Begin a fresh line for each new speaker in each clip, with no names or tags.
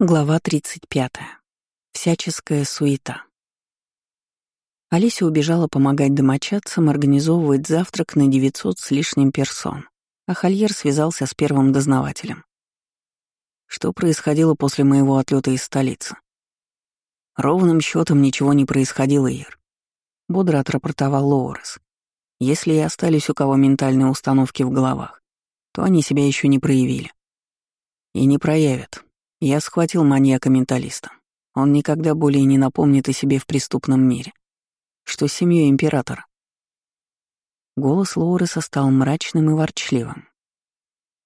Глава 35. Всяческая суета. Олеся убежала помогать домочадцам организовывать завтрак на 900 с лишним персон, а Хольер связался с первым дознавателем. Что происходило после моего отлета из столицы? Ровным счетом ничего не происходило, Ир. Бодро отрапортовал Лоурес. Если и остались у кого ментальные установки в головах, то они себя еще не проявили. И не проявят, я схватил маньяка-менталиста. Он никогда более не напомнит о себе в преступном мире. Что с семьей императора? Голос Лоуреса стал мрачным и ворчливым.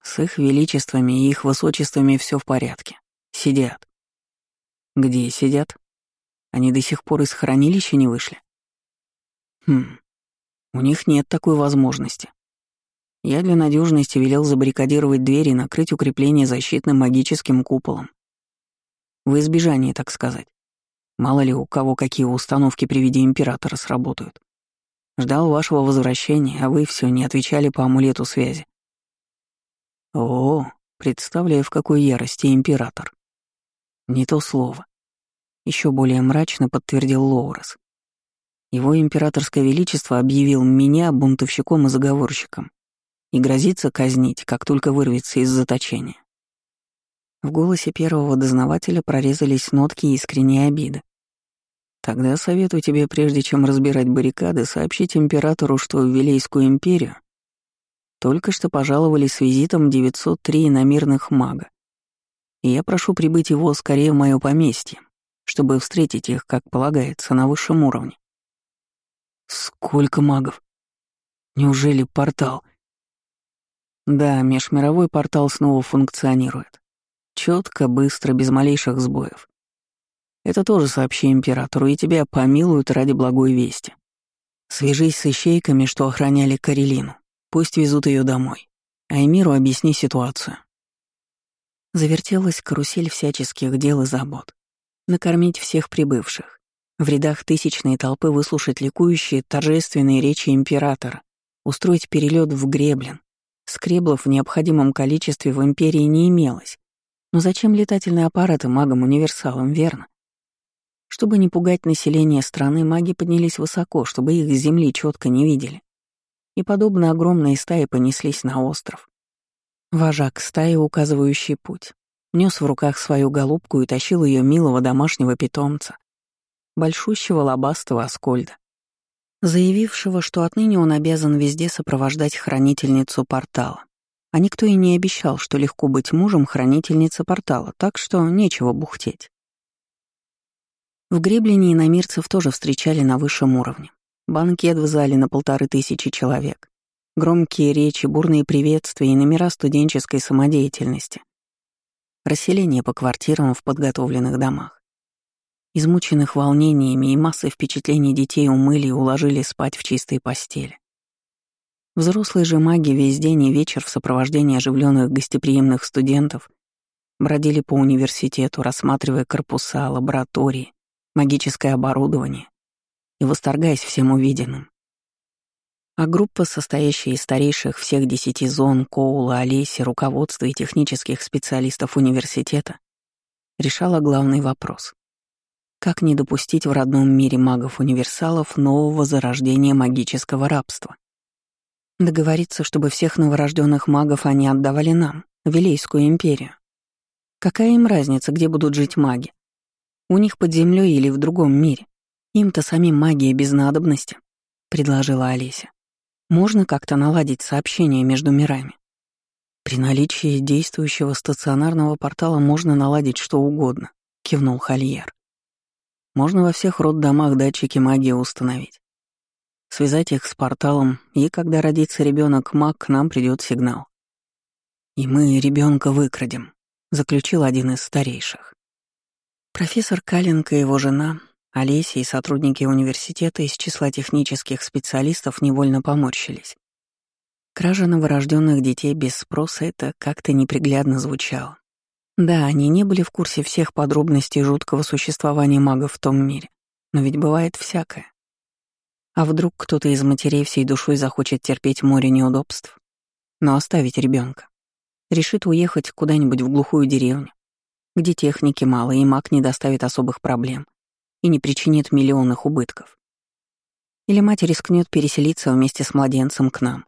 С их величествами и их высочествами все в порядке. Сидят. Где сидят? Они до сих пор из хранилища не вышли? Хм, у них нет такой возможности. Я для надежности велел забаррикадировать двери и накрыть укрепление защитным магическим куполом. В избежание, так сказать. Мало ли у кого какие установки при виде императора сработают. Ждал вашего возвращения, а вы все не отвечали по амулету связи. О, представляю, в какой ярости император. Не то слово. Еще более мрачно подтвердил Лоурес. Его императорское величество объявил меня бунтовщиком и заговорщиком и грозится казнить, как только вырвется из заточения. В голосе первого дознавателя прорезались нотки искренней обиды. Тогда советую тебе, прежде чем разбирать баррикады, сообщить императору, что в Вилейскую империю только что пожаловали с визитом 903 иномирных мага. И я прошу прибыть его скорее в мое поместье, чтобы встретить их, как полагается, на высшем уровне. Сколько магов? Неужели портал? Да, межмировой портал снова функционирует. Четко, быстро, без малейших сбоев. Это тоже сообщи императору, и тебя помилуют ради благой вести. Свяжись с ищейками, что охраняли Карелину. Пусть везут ее домой. А Эмиру объясни ситуацию. Завертелась карусель всяческих дел и забот. Накормить всех прибывших. В рядах тысячной толпы выслушать ликующие торжественные речи императора. Устроить перелет в Греблен, Скреблов в необходимом количестве в Империи не имелось. Но зачем летательные аппараты магам-универсалам, верно? Чтобы не пугать население страны, маги поднялись высоко, чтобы их с земли четко не видели. И, подобно огромной стае, понеслись на остров. Вожак стаи, указывающий путь, нес в руках свою голубку и тащил ее милого домашнего питомца, большущего лобастого Аскольда заявившего, что отныне он обязан везде сопровождать хранительницу портала. А никто и не обещал, что легко быть мужем хранительницы портала, так что нечего бухтеть. В Греблине иномирцев тоже встречали на высшем уровне. Банкет в зале на полторы тысячи человек. Громкие речи, бурные приветствия и номера студенческой самодеятельности. Расселение по квартирам в подготовленных домах. Измученных волнениями и массой впечатлений детей умыли и уложили спать в чистой постели. Взрослые же маги весь день и вечер в сопровождении оживленных гостеприимных студентов бродили по университету, рассматривая корпуса, лаборатории, магическое оборудование и восторгаясь всем увиденным. А группа, состоящая из старейших всех десяти зон Коула, Олеси, руководства и технических специалистов университета, решала главный вопрос. Как не допустить в родном мире магов-универсалов нового зарождения магического рабства? Договориться, чтобы всех новорожденных магов они отдавали нам, Вилейскую империю. Какая им разница, где будут жить маги? У них под землей или в другом мире? Им-то самим магия без надобности, — предложила Олеся. Можно как-то наладить сообщение между мирами? При наличии действующего стационарного портала можно наладить что угодно, — кивнул Хольер. Можно во всех роддомах датчики магии установить. Связать их с порталом, и когда родится ребенок маг, к нам придет сигнал. И мы ребенка выкрадем, заключил один из старейших. Профессор Каленко и его жена, Олеся и сотрудники университета из числа технических специалистов невольно поморщились. Кража новорожденных детей без спроса — это как-то неприглядно звучало. Да, они не были в курсе всех подробностей жуткого существования магов в том мире, но ведь бывает всякое. А вдруг кто-то из матерей всей душой захочет терпеть море неудобств, но оставить ребенка, решит уехать куда-нибудь в глухую деревню, где техники мало и маг не доставит особых проблем и не причинит миллионных убытков. Или мать рискнет переселиться вместе с младенцем к нам.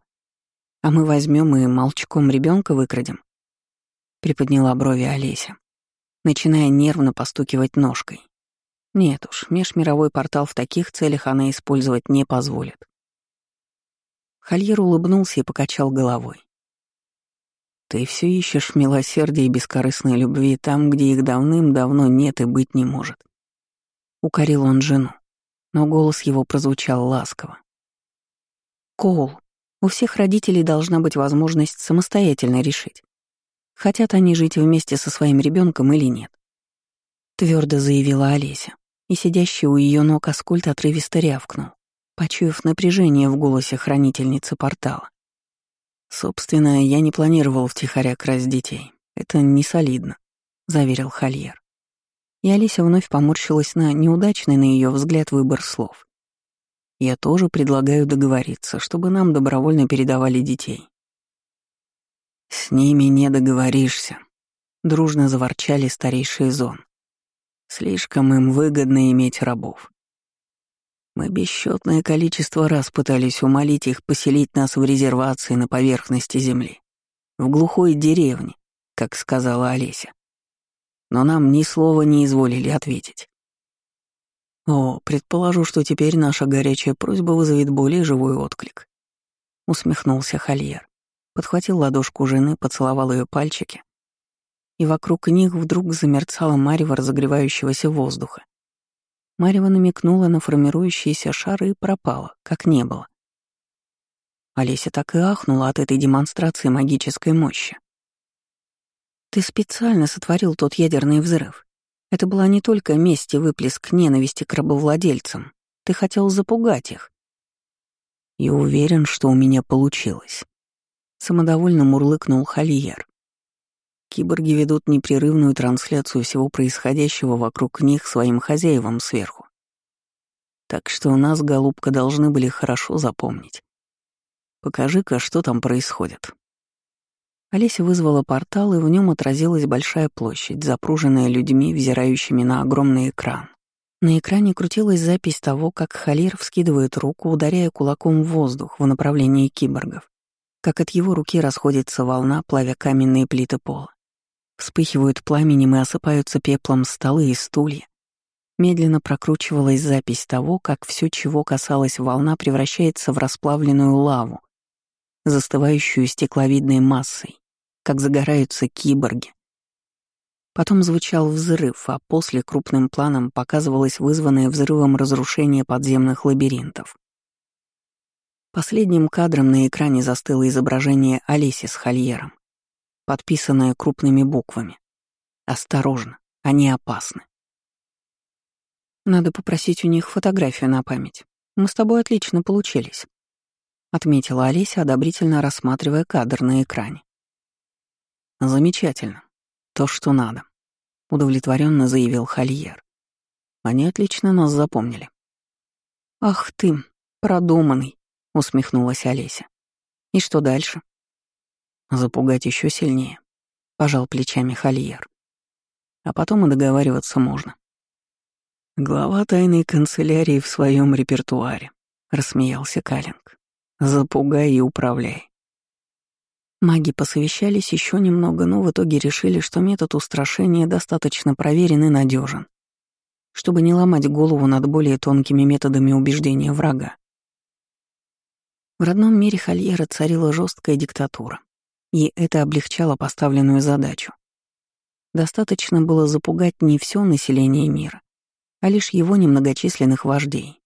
А мы возьмем и молчком ребенка выкрадем. Приподняла брови Олеся, начиная нервно постукивать ножкой. Нет уж, межмировой портал в таких целях она использовать не позволит. Хольер улыбнулся и покачал головой. «Ты все ищешь милосердия и бескорыстной любви там, где их давным-давно нет и быть не может». Укорил он жену, но голос его прозвучал ласково. «Коул, у всех родителей должна быть возможность самостоятельно решить, хотят они жить вместе со своим ребенком или нет. Твердо заявила Олеся, и сидящий у ее ног Аскольд отрывисто рявкнул почуяв напряжение в голосе хранительницы портала. «Собственно, я не планировал втихаря красть детей. Это не солидно», — заверил Хольер. И Алися вновь поморщилась на неудачный, на ее взгляд, выбор слов. «Я тоже предлагаю договориться, чтобы нам добровольно передавали детей». «С ними не договоришься», — дружно заворчали старейшие зон. «Слишком им выгодно иметь рабов. Мы бесчетное количество раз пытались умолить их поселить нас в резервации на поверхности земли, в глухой деревне, как сказала Олеся. Но нам ни слова не изволили ответить. О, предположу, что теперь наша горячая просьба вызовет более живой отклик. Усмехнулся Хольер, подхватил ладошку жены, поцеловал ее пальчики, и вокруг них вдруг замерцало марево разогревающегося воздуха. Марева намекнула на формирующиеся шары и пропала, как не было. Олеся так и ахнула от этой демонстрации магической мощи. «Ты специально сотворил тот ядерный взрыв. Это была не только месть и выплеск ненависти к рабовладельцам. Ты хотел запугать их». «И уверен, что у меня получилось», — самодовольно мурлыкнул Хольер. Киборги ведут непрерывную трансляцию всего происходящего вокруг них своим хозяевам сверху. Так что нас, голубка, должны были хорошо запомнить. Покажи-ка, что там происходит. Олеся вызвала портал, и в нем отразилась большая площадь, запруженная людьми, взирающими на огромный экран. На экране крутилась запись того, как Халир вскидывает руку, ударяя кулаком в воздух в направлении киборгов, как от его руки расходится волна, плавя каменные плиты пола. Вспыхивают пламенем и осыпаются пеплом столы и стулья. Медленно прокручивалась запись того, как все, чего касалась волна, превращается в расплавленную лаву, застывающую стекловидной массой, как загораются киборги. Потом звучал взрыв, а после крупным планом показывалось вызванное взрывом разрушение подземных лабиринтов. Последним кадром на экране застыло изображение Олеси с Хольером подписанное крупными буквами. Осторожно, они опасны. Надо попросить у них фотографию на память. Мы с тобой отлично получились. Отметила Олеся, одобрительно рассматривая кадр на экране. Замечательно. То, что надо. Удовлетворенно заявил Хольер. Они отлично нас запомнили. Ах ты, продуманный, усмехнулась Олеся. И что дальше? Запугать еще сильнее, пожал плечами Хольер. А потом и договариваться можно. Глава тайной канцелярии в своем репертуаре, рассмеялся Калинг. Запугай и управляй. Маги посовещались еще немного, но в итоге решили, что метод устрашения достаточно проверен и надежен, чтобы не ломать голову над более тонкими методами убеждения врага. В родном мире Хольера царила жесткая диктатура и это облегчало поставленную задачу. Достаточно было запугать не все население мира, а лишь его немногочисленных вождей.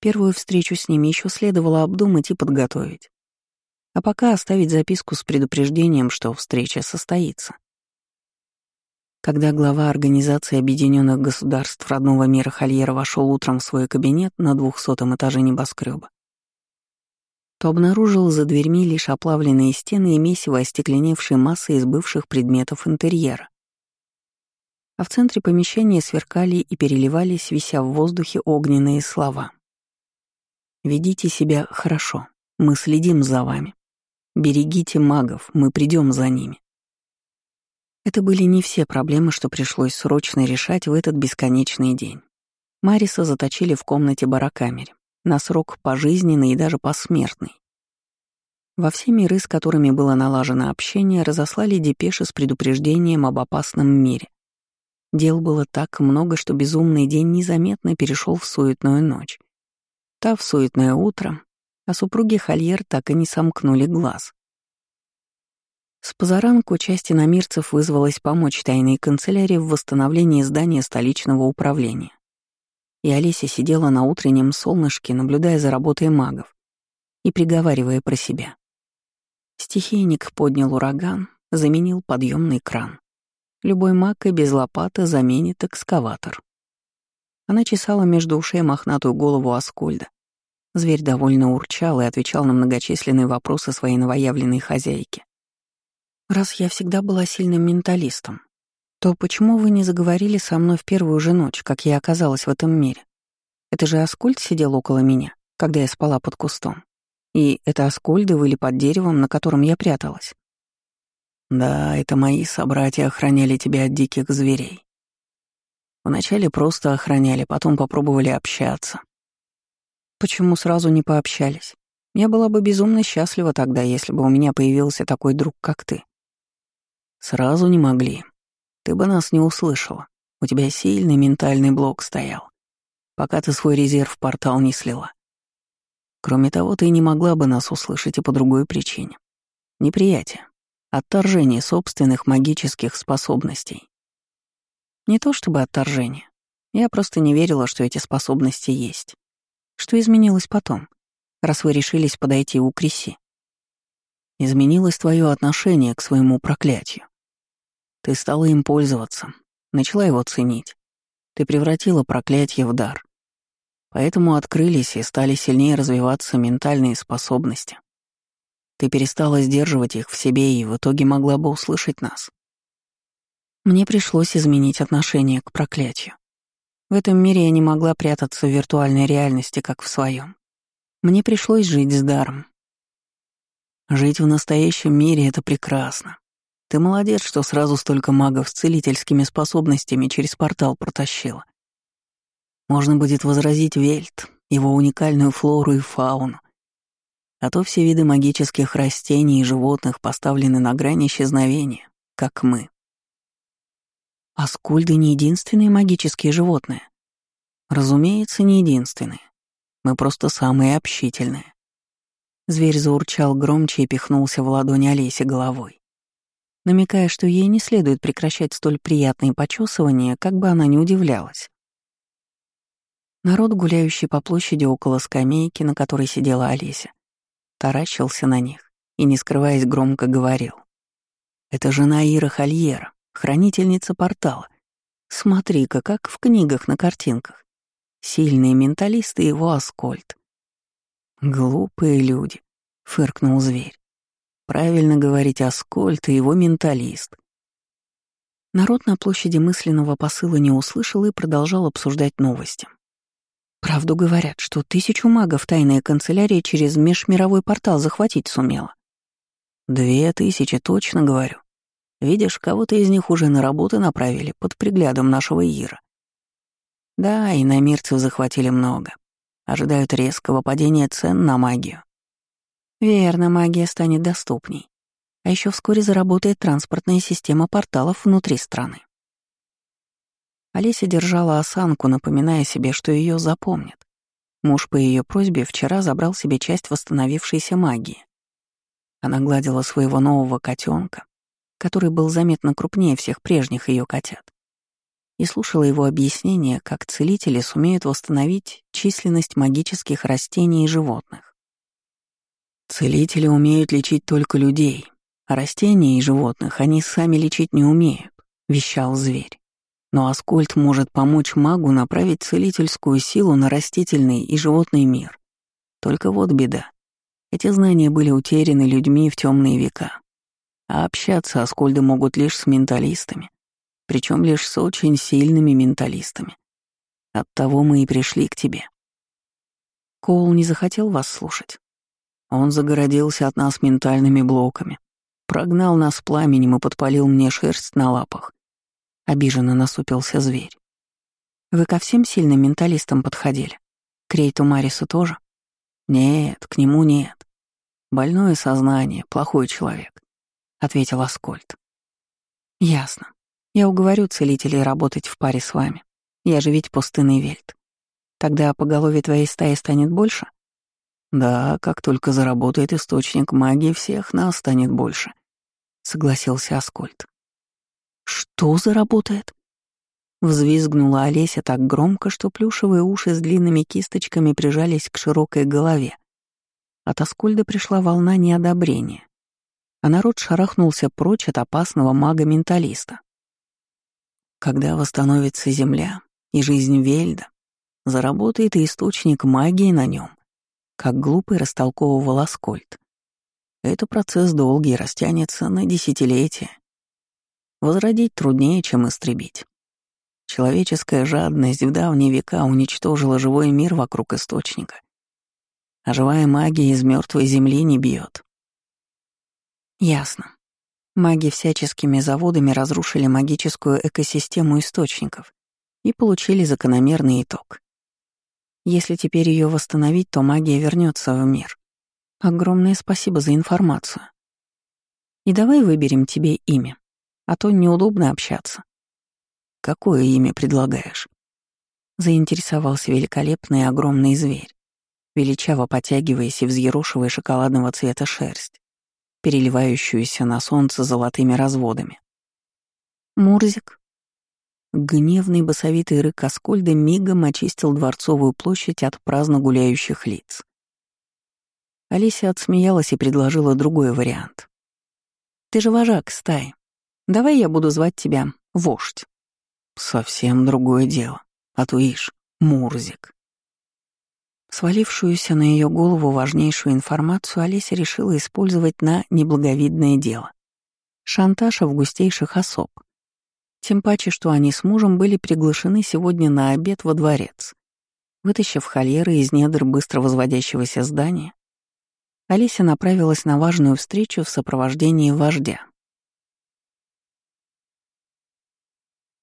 Первую встречу с ними еще следовало обдумать и подготовить. А пока оставить записку с предупреждением, что встреча состоится. Когда глава Организации Объединенных Государств родного мира Хольера вошел утром в свой кабинет на двухсотом этаже небоскреба, то обнаружил за дверьми лишь оплавленные стены и месиво остекленевшей массы из бывших предметов интерьера. А в центре помещения сверкали и переливались, вися в воздухе, огненные слова. «Ведите себя хорошо, мы следим за вами. Берегите магов, мы придем за ними». Это были не все проблемы, что пришлось срочно решать в этот бесконечный день. Мариса заточили в комнате барокамере, на срок пожизненный и даже посмертный. Во все миры, с которыми было налажено общение, разослали депеши с предупреждением об опасном мире. Дел было так много, что безумный день незаметно перешел в суетную ночь. Та в суетное утро, а супруги Хольер так и не сомкнули глаз. С позаранку часть иномирцев вызвалась помочь тайной канцелярии в восстановлении здания столичного управления. И Олеся сидела на утреннем солнышке, наблюдая за работой магов и приговаривая про себя. Стихийник поднял ураган, заменил подъемный кран. Любой маг и без лопаты заменит экскаватор. Она чесала между ушей мохнатую голову Аскольда. Зверь довольно урчал и отвечал на многочисленные вопросы своей новоявленной хозяйки. «Раз я всегда была сильным менталистом, то почему вы не заговорили со мной в первую же ночь, как я оказалась в этом мире? Это же Аскольд сидел около меня, когда я спала под кустом. И это Аскольды были под деревом, на котором я пряталась. Да, это мои собратья охраняли тебя от диких зверей. Вначале просто охраняли, потом попробовали общаться. Почему сразу не пообщались? Я была бы безумно счастлива тогда, если бы у меня появился такой друг, как ты. Сразу не могли. Ты бы нас не услышала. У тебя сильный ментальный блок стоял, пока ты свой резерв портал не слила. Кроме того, ты не могла бы нас услышать и по другой причине. Неприятие. Отторжение собственных магических способностей. Не то чтобы отторжение. Я просто не верила, что эти способности есть. Что изменилось потом, раз вы решились подойти у Криси? Изменилось твое отношение к своему проклятию. Ты стала им пользоваться, начала его ценить. Ты превратила проклятие в дар. Поэтому открылись и стали сильнее развиваться ментальные способности. Ты перестала сдерживать их в себе и в итоге могла бы услышать нас. Мне пришлось изменить отношение к проклятию. В этом мире я не могла прятаться в виртуальной реальности, как в своем. Мне пришлось жить с даром. Жить в настоящем мире — это прекрасно. Ты молодец, что сразу столько магов с целительскими способностями через портал протащила. Можно будет возразить Вельт, его уникальную флору и фауну. А то все виды магических растений и животных поставлены на грани исчезновения, как мы. А скульды не единственные магические животные? Разумеется, не единственные. Мы просто самые общительные. Зверь заурчал громче и пихнулся в ладони Олеси головой, намекая, что ей не следует прекращать столь приятные почесывания, как бы она ни удивлялась. Народ, гуляющий по площади около скамейки, на которой сидела Олеся, таращился на них и, не скрываясь, громко говорил. «Это жена Ира Хольера, хранительница портала. Смотри-ка, как в книгах на картинках. Сильные менталисты его Аскольд». «Глупые люди», — фыркнул зверь. «Правильно говорить Аскольд и его менталист». Народ на площади мысленного посыла не услышал и продолжал обсуждать новости. Правду говорят, что тысячу магов тайная канцелярия через межмировой портал захватить сумела. Две тысячи, точно говорю. Видишь, кого-то из них уже на работы направили под приглядом нашего Ира. Да, и на мирцев захватили много. Ожидают резкого падения цен на магию. Верно, магия станет доступней. А еще вскоре заработает транспортная система порталов внутри страны. Олеся держала осанку, напоминая себе, что ее запомнят. Муж по ее просьбе вчера забрал себе часть восстановившейся магии. Она гладила своего нового котенка, который был заметно крупнее всех прежних ее котят, и слушала его объяснение, как целители сумеют восстановить численность магических растений и животных. Целители умеют лечить только людей, а растения и животных они сами лечить не умеют, вещал зверь. Но Аскольд может помочь магу направить целительскую силу на растительный и животный мир. Только вот беда. Эти знания были утеряны людьми в темные века. А общаться Аскольды могут лишь с менталистами, причем лишь с очень сильными менталистами. Оттого мы и пришли к тебе. Коул не захотел вас слушать. Он загородился от нас ментальными блоками. Прогнал нас пламенем и подпалил мне шерсть на лапах. Обиженно насупился зверь. Вы ко всем сильным менталистам подходили? К Рейту Марису тоже? Нет, к нему нет. Больное сознание, плохой человек, ответил Аскольд. Ясно. Я уговорю целителей работать в паре с вами. Я же ведь пустынный вельт. Тогда поголовье твоей стаи станет больше? Да, как только заработает источник магии, всех нас станет больше, согласился Аскольд. Что заработает? Взвизгнула Олеся так громко, что плюшевые уши с длинными кисточками прижались к широкой голове. От Аскольда пришла волна неодобрения, а народ шарахнулся прочь от опасного мага-менталиста. Когда восстановится Земля и жизнь Вельда, заработает и источник магии на нем, как глупый растолковывал Аскольд. Это процесс долгий, растянется на десятилетия. Возродить труднее, чем истребить. Человеческая жадность в давние века уничтожила живой мир вокруг источника. А живая магия из мертвой земли не бьет. Ясно. Маги всяческими заводами разрушили магическую экосистему источников и получили закономерный итог. Если теперь ее восстановить, то магия вернется в мир. Огромное спасибо за информацию. И давай выберем тебе имя, а то неудобно общаться. Какое имя предлагаешь? Заинтересовался великолепный огромный зверь, величаво потягиваясь и взъерошивая шоколадного цвета шерсть, переливающуюся на солнце золотыми разводами. Мурзик. Гневный басовитый рык Аскольда мигом очистил дворцовую площадь от праздно гуляющих лиц. Алисия отсмеялась и предложила другой вариант. «Ты же вожак стаи. Давай я буду звать тебя Вождь». Совсем другое дело. А то ишь, Мурзик. Свалившуюся на ее голову важнейшую информацию Олеся решила использовать на неблаговидное дело. Шантаж августейших особ. Тем паче, что они с мужем были приглашены сегодня на обед во дворец. Вытащив хольеры из недр быстро возводящегося здания, Олеся направилась на важную встречу в сопровождении вождя.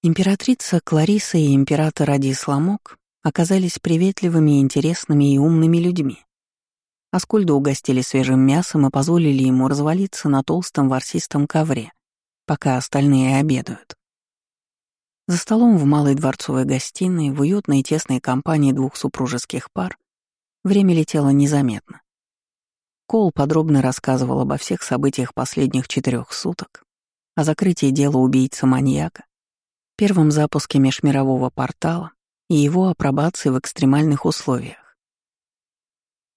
Императрица Клариса и император Адисламок оказались приветливыми, интересными и умными людьми. Аскольда угостили свежим мясом и позволили ему развалиться на толстом ворсистом ковре, пока остальные обедают. За столом в малой дворцовой гостиной, в уютной тесной компании двух супружеских пар, время летело незаметно. Кол подробно рассказывал обо всех событиях последних четырех суток, о закрытии дела убийцы-маньяка, первом запуске межмирового портала и его апробации в экстремальных условиях.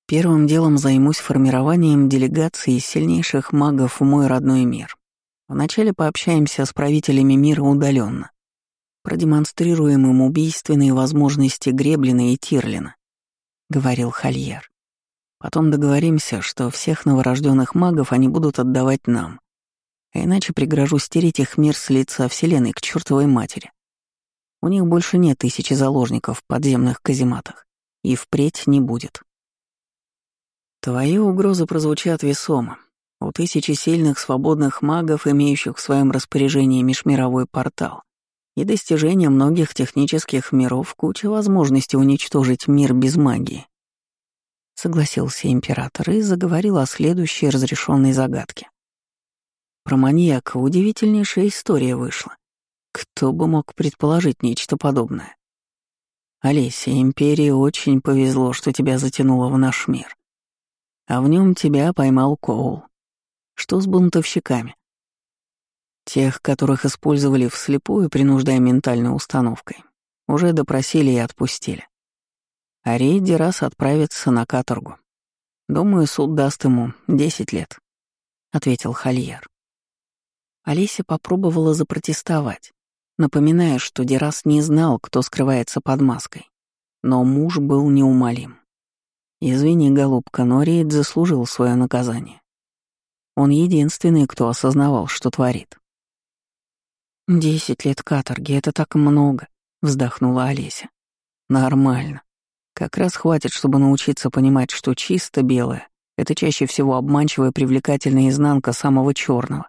Первым делом займусь формированием делегации из сильнейших магов в мой родной мир. Вначале пообщаемся с правителями мира удаленно, продемонстрируем им убийственные возможности Греблина и Тирлина, — говорил Хольер. Потом договоримся, что всех новорожденных магов они будут отдавать нам, а иначе пригрожу стереть их мир с лица Вселенной к чертовой матери. У них больше нет тысячи заложников в подземных казематах. И впредь не будет. Твои угрозы прозвучат весомо. У тысячи сильных свободных магов, имеющих в своем распоряжении межмировой портал, и достижения многих технических миров куча возможностей уничтожить мир без магии. Согласился император и заговорил о следующей разрешенной загадке. Про маньяка удивительнейшая история вышла. Кто бы мог предположить нечто подобное? Олеся, империи очень повезло, что тебя затянуло в наш мир. А в нем тебя поймал Коул. Что с бунтовщиками? Тех, которых использовали вслепую, принуждая ментальной установкой, уже допросили и отпустили. А Рейди раз отправится на каторгу. Думаю, суд даст ему десять лет, — ответил Хольер. Олеся попробовала запротестовать, напоминая, что Дерас не знал, кто скрывается под маской. Но муж был неумолим. «Извини, голубка, но Рейд заслужил свое наказание. Он единственный, кто осознавал, что творит». «Десять лет каторги — это так много», — вздохнула Олеся. «Нормально. Как раз хватит, чтобы научиться понимать, что чисто белое Это чаще всего обманчивая привлекательная изнанка самого черного.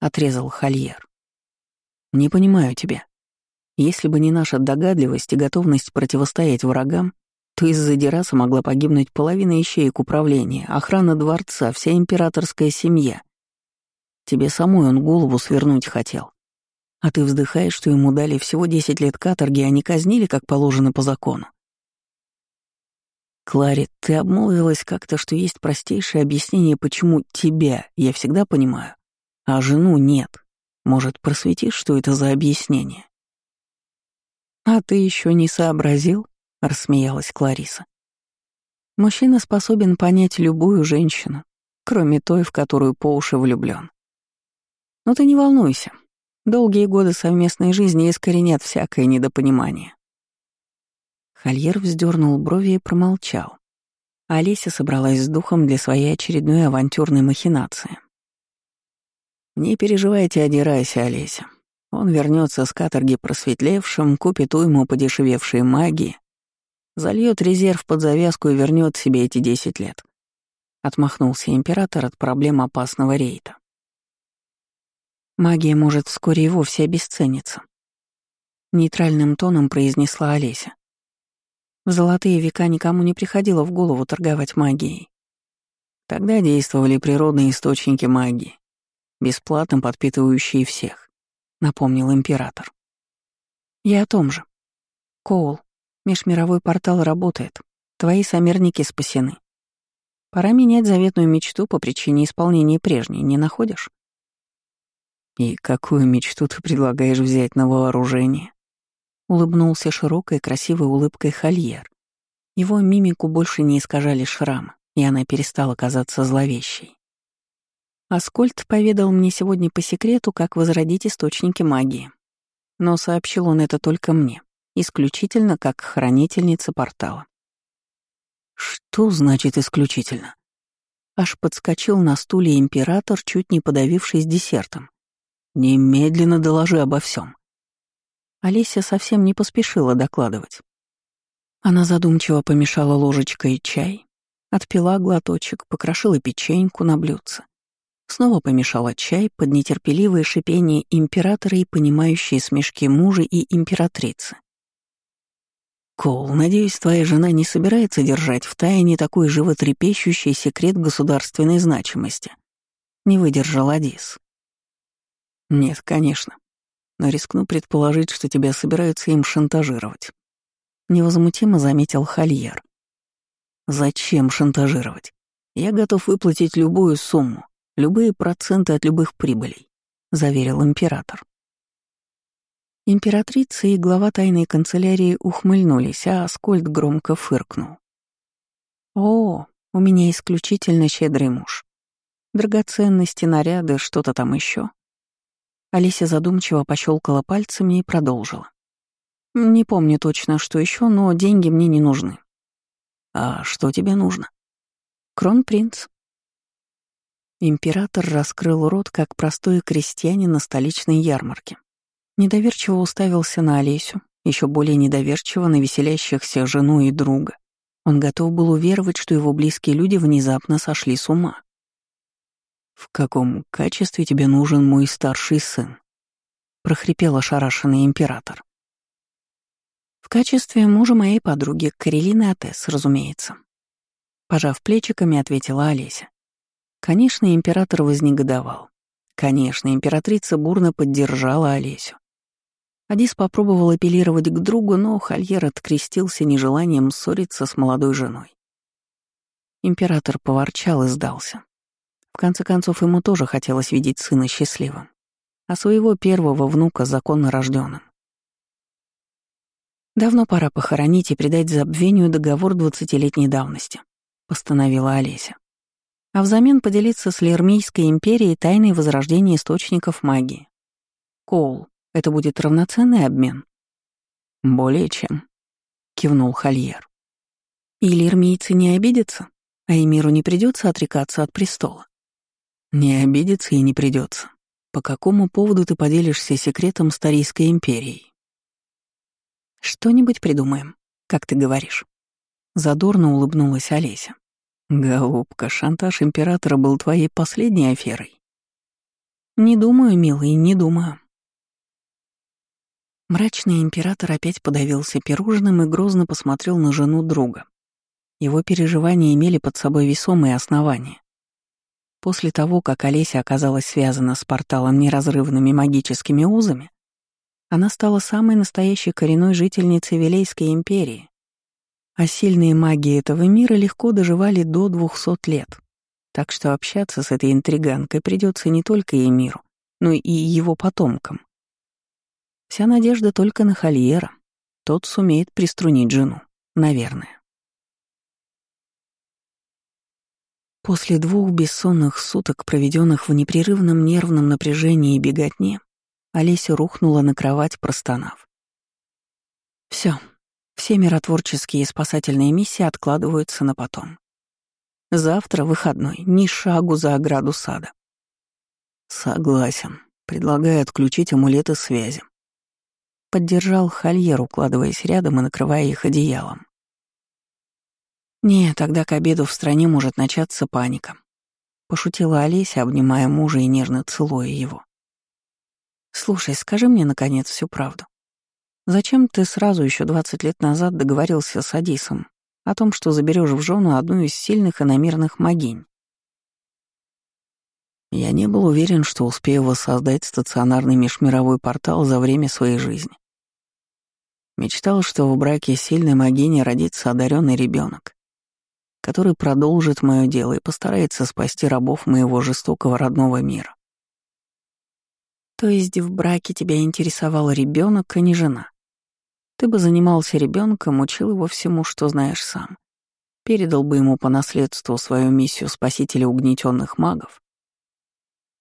Отрезал Хольер. Не понимаю тебя. Если бы не наша догадливость и готовность противостоять врагам, то из-за Дераса могла погибнуть половина ищеек управления, охрана дворца, вся императорская семья. Тебе самой он голову свернуть хотел. А ты вздыхаешь, что ему дали всего 10 лет каторги, а не казнили, как положено по закону. Клари, ты обмолвилась как-то, что есть простейшее объяснение, почему тебя я всегда понимаю, а жену нет. Может, просветишь, что это за объяснение? А ты еще не сообразил? рассмеялась Клариса. Мужчина способен понять любую женщину, кроме той, в которую по уши влюблен. Но ты не волнуйся. Долгие годы совместной жизни искоренят всякое недопонимание. Хольер вздернул брови и промолчал. Олеся собралась с духом для своей очередной авантюрной махинации. «Не переживайте о Дирайсе, Олеся. Он вернется с каторги просветлевшим, купит уйму подешевевшей магии, зальет резерв под завязку и вернет себе эти десять лет». Отмахнулся император от проблем опасного рейда. «Магия может вскоре и вовсе обесцениться», — нейтральным тоном произнесла Олеся. В золотые века никому не приходило в голову торговать магией. Тогда действовали природные источники магии, бесплатно подпитывающие всех, напомнил император. Я о том же. Коул, межмировой портал работает, твои сомерники спасены. Пора менять заветную мечту по причине исполнения прежней, не находишь? И какую мечту ты предлагаешь взять на вооружение? Улыбнулся широкой красивой улыбкой Хольер. Его мимику больше не искажали шрамы, и она перестала казаться зловещей. Аскольд поведал мне сегодня по секрету, как возродить источники магии. Но сообщил он это только мне, исключительно как хранительница портала. «Что значит исключительно?» Аж подскочил на стуле император, чуть не подавившись десертом. «Немедленно доложи обо всем. Олеся совсем не поспешила докладывать. Она задумчиво помешала ложечкой чай, отпила глоточек, покрошила печеньку на блюдце. Снова помешала чай под нетерпеливое шипение императора и понимающие смешки мужа и императрицы. «Кол, надеюсь, твоя жена не собирается держать в тайне такой животрепещущий секрет государственной значимости?» Не выдержал Адис. «Нет, конечно но рискну предположить, что тебя собираются им шантажировать. Невозмутимо заметил Хольер. Зачем шантажировать? Я готов выплатить любую сумму, любые проценты от любых прибылей, заверил император. Императрица и глава тайной канцелярии ухмыльнулись, а Аскольд громко фыркнул. «О, у меня исключительно щедрый муж. Драгоценности, наряды, что-то там еще. Алисия задумчиво пощелкала пальцами и продолжила. «Не помню точно, что еще, но деньги мне не нужны». «А что тебе нужно?» «Кронпринц». Император раскрыл рот, как простой крестьянин на столичной ярмарке. Недоверчиво уставился на Олесю, еще более недоверчиво на веселящихся жену и друга. Он готов был уверовать, что его близкие люди внезапно сошли с ума. «В каком качестве тебе нужен мой старший сын?» — прохрипел ошарашенный император. «В качестве мужа моей подруги, Карелины Атес, разумеется». Пожав плечиками, ответила Олеся. Конечно, император вознегодовал. Конечно, императрица бурно поддержала Олесю. Адис попробовал апеллировать к другу, но Хольер открестился нежеланием ссориться с молодой женой. Император поворчал и сдался. В конце концов, ему тоже хотелось видеть сына счастливым, а своего первого внука законно рожденным. «Давно пора похоронить и придать забвению договор двадцатилетней давности», — постановила Олеся. «А взамен поделиться с Лермийской империей тайной возрождения источников магии. Коул, это будет равноценный обмен?» «Более чем», — кивнул Хольер. «И лермийцы не обидятся, а Эмиру не придется отрекаться от престола?» Не обидеться и не придется. По какому поводу ты поделишься секретом Старийской империи? Что-нибудь придумаем, как ты говоришь. Задорно улыбнулась Олеся. Голубка, шантаж императора был твоей последней аферой? Не думаю, милый, не думаю. Мрачный император опять подавился пирожным и грозно посмотрел на жену друга. Его переживания имели под собой весомые основания. После того, как Олеся оказалась связана с порталом неразрывными магическими узами, она стала самой настоящей коренной жительницей Вилейской империи, а сильные маги этого мира легко доживали до двухсот лет. Так что общаться с этой интриганкой придется не только ей миру, но и его потомкам. Вся надежда только на Хольера. Тот сумеет приструнить жену, наверное. После двух бессонных суток, проведенных в непрерывном нервном напряжении и беготне, Олеся рухнула на кровать, простонав. Все, все миротворческие и спасательные миссии откладываются на потом. Завтра выходной, ни шагу за ограду сада. Согласен. Предлагаю отключить амулеты связи. Поддержал Хольер, укладываясь рядом и накрывая их одеялом. «Не, тогда к обеду в стране может начаться паника», — пошутила Олеся, обнимая мужа и нежно целуя его. «Слушай, скажи мне, наконец, всю правду. Зачем ты сразу еще 20 лет назад договорился с Адисом о том, что заберешь в жену одну из сильных и намерных могинь. Я не был уверен, что успею воссоздать стационарный межмировой портал за время своей жизни. Мечтал, что в браке сильной могини родится одаренный ребенок, который продолжит мое дело и постарается спасти рабов моего жестокого родного мира. То есть в браке тебя интересовал ребенок, а не жена? Ты бы занимался ребенком, учил его всему, что знаешь сам. Передал бы ему по наследству свою миссию спасителя угнетенных магов.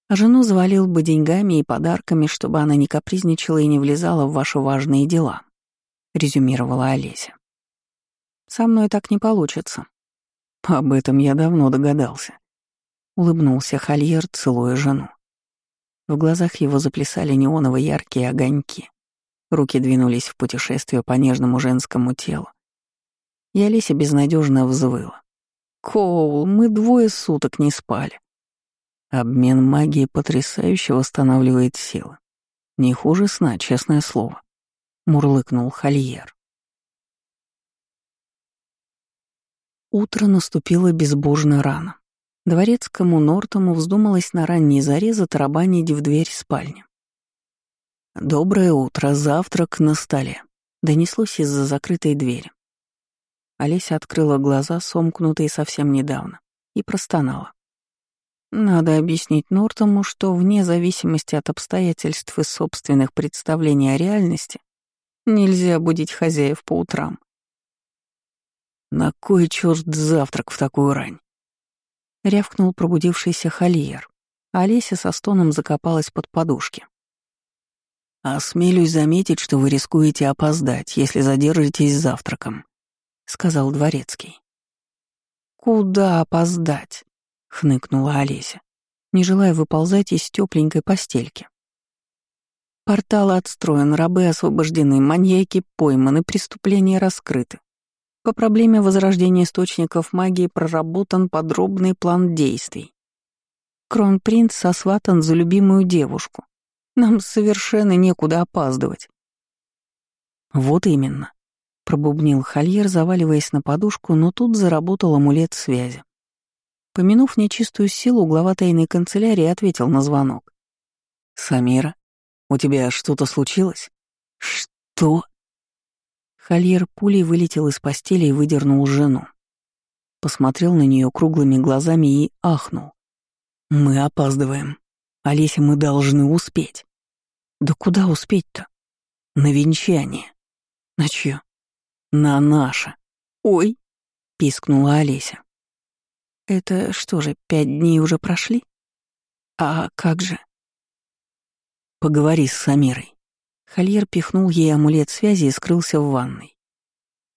А жену завалил бы деньгами и подарками, чтобы она не капризничала и не влезала в ваши важные дела, резюмировала Олеся. Со мной так не получится. Об этом я давно догадался. Улыбнулся Хольер, целуя жену. В глазах его заплясали неоново яркие огоньки. Руки двинулись в путешествие по нежному женскому телу. И Олеся безнадежно взвыла. «Коул, мы двое суток не спали». Обмен магией потрясающе восстанавливает силы. Не хуже сна, честное слово. Мурлыкнул Хольер. Утро наступило безбожно рано. Дворецкому Нортому вздумалось на ранней заре затарабанить в дверь спальни. «Доброе утро, завтрак на столе», — донеслось из-за закрытой двери. Олеся открыла глаза, сомкнутые совсем недавно, и простонала. Надо объяснить Нортому, что вне зависимости от обстоятельств и собственных представлений о реальности нельзя будить хозяев по утрам. «На кой черт завтрак в такую рань?» — рявкнул пробудившийся Хольер. Олеся со стоном закопалась под подушки. «Осмелюсь заметить, что вы рискуете опоздать, если задержитесь завтраком», — сказал Дворецкий. «Куда опоздать?» — хныкнула Олеся, не желая выползать из тепленькой постельки. Портал отстроен, рабы освобождены, маньяки пойманы, преступления раскрыты. По проблеме возрождения источников магии проработан подробный план действий. Кронпринц сосватан за любимую девушку. Нам совершенно некуда опаздывать. Вот именно, пробубнил Хольер, заваливаясь на подушку, но тут заработал амулет связи. Помянув нечистую силу, глава тайной канцелярии ответил на звонок. «Самира, у тебя что-то случилось?» «Что?» Хольер пулей вылетел из постели и выдернул жену. Посмотрел на нее круглыми глазами и ахнул. «Мы опаздываем». Олеся, мы должны успеть. Да куда успеть-то? На венчание. На чье? На наше. Ой, пискнула Олеся. Это что же, пять дней уже прошли? А как же? Поговори с Самирой. Хольер пихнул ей амулет связи и скрылся в ванной.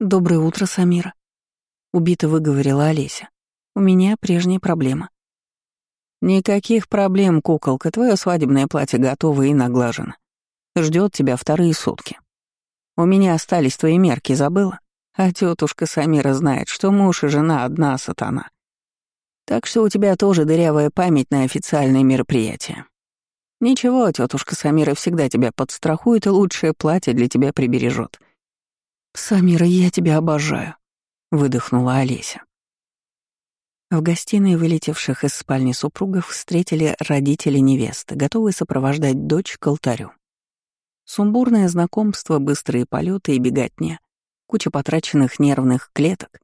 «Доброе утро, Самира», — убито выговорила Олеся. «У меня прежняя проблема. «Никаких проблем, куколка, твое свадебное платье готово и наглажено. Ждет тебя вторые сутки. У меня остались твои мерки, забыла? А тетушка Самира знает, что муж и жена одна сатана. Так что у тебя тоже дырявая память на официальные мероприятия. Ничего, тетушка Самира всегда тебя подстрахует и лучшее платье для тебя прибережет. Самира, я тебя обожаю, выдохнула Олеся. В гостиной вылетевших из спальни супругов встретили родители невесты, готовые сопровождать дочь к алтарю. Сумбурное знакомство, быстрые полеты и беготня, куча потраченных нервных клеток.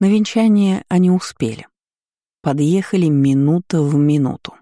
На венчание они успели. Подъехали минута в минуту.